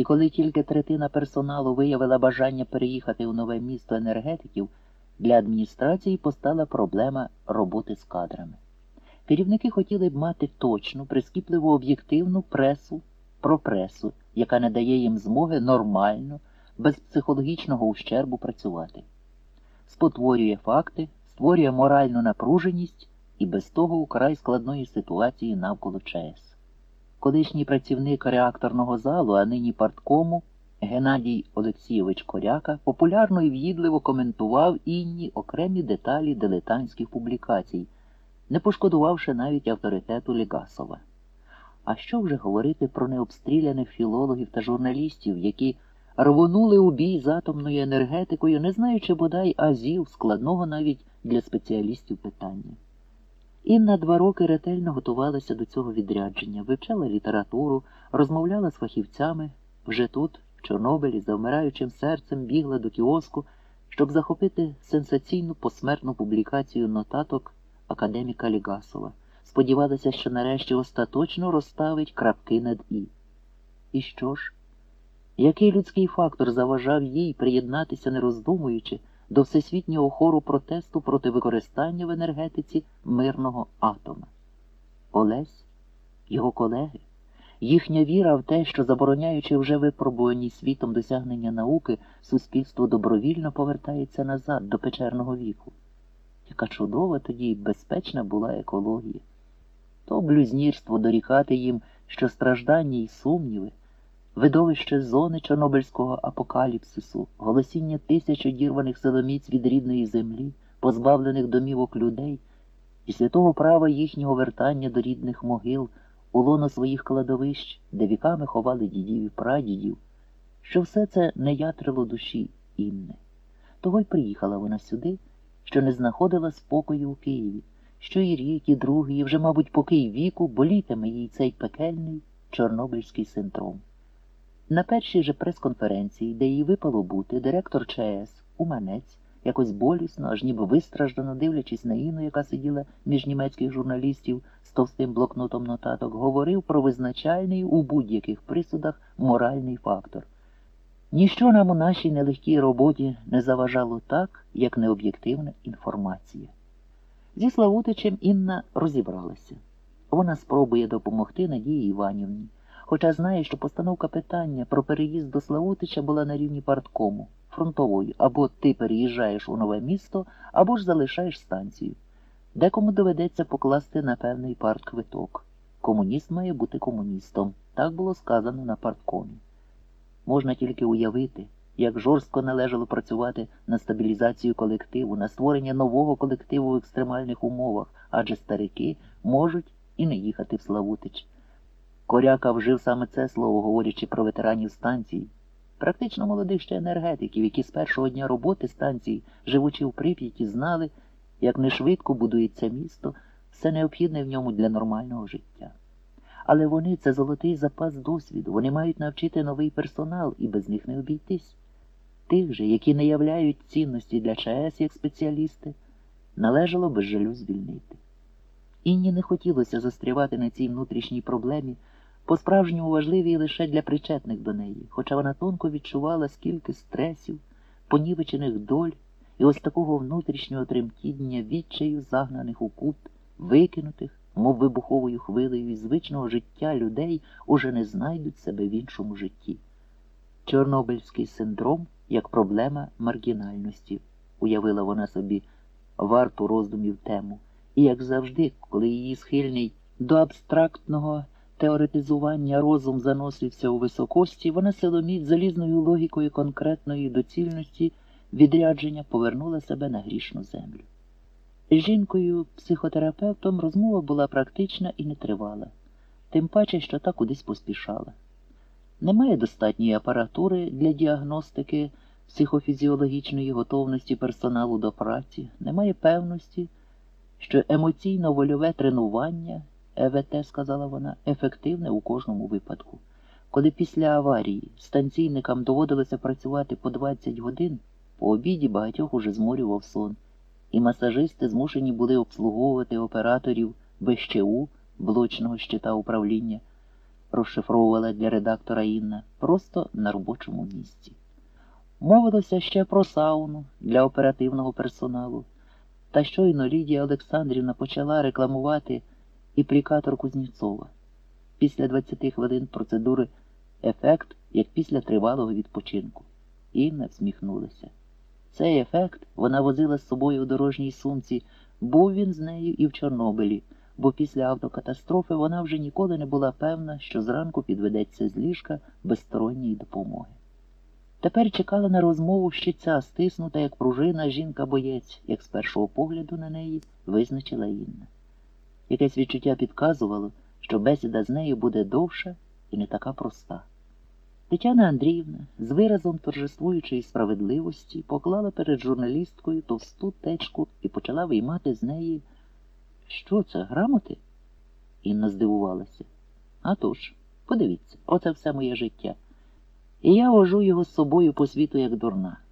І коли тільки третина персоналу виявила бажання переїхати у нове місто енергетиків, для адміністрації постала проблема роботи з кадрами. Керівники хотіли б мати точну, прискіпливу об'єктивну пресу про пресу, яка не дає їм змоги нормально, без психологічного ущербу працювати. Спотворює факти, створює моральну напруженість і без того украй складної ситуації навколо ЧАЕС. Колишній працівник реакторного залу, а нині парткому, Геннадій Олексійович Коряка популярно і в'їдливо коментував інні окремі деталі дилетантських публікацій, не пошкодувавши навіть авторитету Легасова. А що вже говорити про необстріляних філологів та журналістів, які рвонули у бій з атомною енергетикою, не знаючи бодай азів складного навіть для спеціалістів питання. Інна два роки ретельно готувалася до цього відрядження, вивчала літературу, розмовляла з фахівцями, вже тут, в Чорнобилі, за вмираючим серцем бігла до кіоску, щоб захопити сенсаційну посмертну публікацію нотаток академіка Лігасова. Сподівалася, що нарешті остаточно розставить крапки над І. І що ж? Який людський фактор заважав їй приєднатися, не роздумуючи, до всесвітнього хору протесту проти використання в енергетиці мирного атома? Олесь, його колеги, їхня віра в те, що, забороняючи вже випробувані світом досягнення науки, суспільство добровільно повертається назад до печерного віку. Яка чудова тоді й безпечна була екологія. То блюзнірство дорікати їм, що страждання й сумніви, видовище зони Чорнобильського апокаліпсису, голосіння тисяч одірваних силоміць від рідної землі, позбавлених домівок людей, і святого права їхнього вертання до рідних могил, у лоно своїх кладовищ, де віками ховали дідів і прадідів, що все це не ятрило душі Інни. Того й приїхала вона сюди, що не знаходила спокою у Києві що і рік, і другий, і вже, мабуть, поки й віку болітиме їй цей пекельний чорнобильський синдром. На першій же прес-конференції, де їй випало бути, директор ЧАЕС, Уманець, якось болісно, аж ніби вистраждано, дивлячись на Інну, яка сиділа між німецьких журналістів з товстим блокнотом нотаток, говорив про визначальний у будь-яких присудах моральний фактор. Ніщо нам у нашій нелегкій роботі не заважало так, як необ'єктивна інформація. Зі Славутичем Інна розібралася. Вона спробує допомогти Надії Іванівні, хоча знає, що постановка питання про переїзд до Славутича була на рівні парткому, фронтової, або ти переїжджаєш у нове місто, або ж залишаєш станцію. Декому доведеться покласти на певний партквиток. Комуніст має бути комуністом. Так було сказано на парткомі. Можна тільки уявити як жорстко належало працювати на стабілізацію колективу, на створення нового колективу в екстремальних умовах, адже старики можуть і не їхати в Славутич. Коряка вжив саме це слово, говорячи про ветеранів станції, практично молодих ще енергетиків, які з першого дня роботи станції, живучи в Прип'яті, знали, як нешвидко будується місто, все необхідне в ньому для нормального життя. Але вони це золотий запас досвіду, вони мають навчити новий персонал і без них не обійтись. Тих же, які не являють цінності для ЧАЕС як спеціалісти, належало без жалю звільнити. Інні не хотілося застрівати на цій внутрішній проблемі, по-справжньому важливій лише для причетних до неї, хоча вона тонко відчувала, скільки стресів, понівечених доль і ось такого внутрішнього тремтіння, відчаю загнаних у кут, викинутих, мов вибуховою хвилею із звичного життя людей уже не знайдуть себе в іншому житті. Чорнобильський синдром як проблема маргінальності, уявила вона собі варту роздумів тему, і, як завжди, коли її схильний до абстрактного теоретизування розум заносився у високості, вона силоміць залізною логікою конкретної доцільності відрядження повернула себе на грішну землю. З жінкою, психотерапевтом, розмова була практична і нетривала, тим паче, що та кудись поспішала. Немає достатньої апаратури для діагностики психофізіологічної готовності персоналу до праці, немає певності, що емоційно-вольове тренування, ЕВТ, сказала вона, ефективне у кожному випадку. Коли після аварії станційникам доводилося працювати по 20 годин, по обіді багатьох уже зморював сон, і масажисти змушені були обслуговувати операторів БЩУ, блочного щита управління. розшифровувала для редактора Інна, просто на робочому місці. Мовилося ще про сауну для оперативного персоналу. Та щойно Лідія Олександрівна почала рекламувати іплікатор Кузнєцова. Після 20 хвилин процедури ефект, як після тривалого відпочинку. Інна всміхнулася. Цей ефект вона возила з собою у дорожній сумці, був він з нею і в Чорнобилі, бо після автокатастрофи вона вже ніколи не була певна, що зранку підведеться з ліжка без сторонньої допомоги. Тепер чекала на розмову ще ця стиснута, як пружина, жінка-боєць, як з першого погляду на неї визначила Інна. Якесь відчуття підказувало, що бесіда з нею буде довша і не така проста. Тетяна Андріївна з виразом торжествуючої справедливості поклала перед журналісткою товсту течку і почала виймати з неї. Що це, грамоти? Інна здивувалася. А тож, подивіться, оце все моє життя. І я вожу його з собою по світу як дурна.